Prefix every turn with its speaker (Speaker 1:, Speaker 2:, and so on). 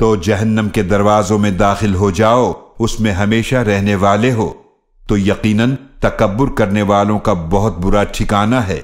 Speaker 1: تو جہنم کے دروازوں میں داخل ہو جاؤ، اس میں ہمیشہ رہنے والے ہو۔ تو یقیناً تکبر کرنے والوں کا بہت برا ٹھکانہ ہے۔